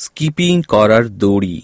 Skipping করার দড়ি।